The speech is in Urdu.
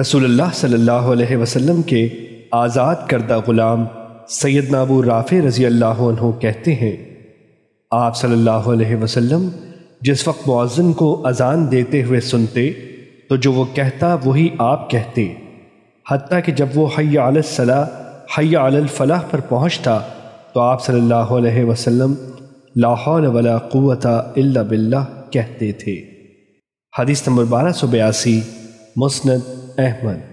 رسول اللہ صلی اللہ علیہ وسلم کے آزاد کردہ غلام سیدنا ابو رافع رضی اللہ عنہ کہتے ہیں، آپ صلی اللہ علیہ وسلم جس وقت معزن کو اذان دیتے ہوئے سنتے، تو جو وہ کہتا وہی آپ کہتے۔ حتیٰ کہ جب وہ حی علی الصلاح حی علی الفلاح پر پہنچتا، تو آپ صلی اللہ علیہ وسلم لا حول ولا قوت الا باللہ کہتے تھے۔ حدیث نمبر بارہ سو بیاسی، مسند Ahmad.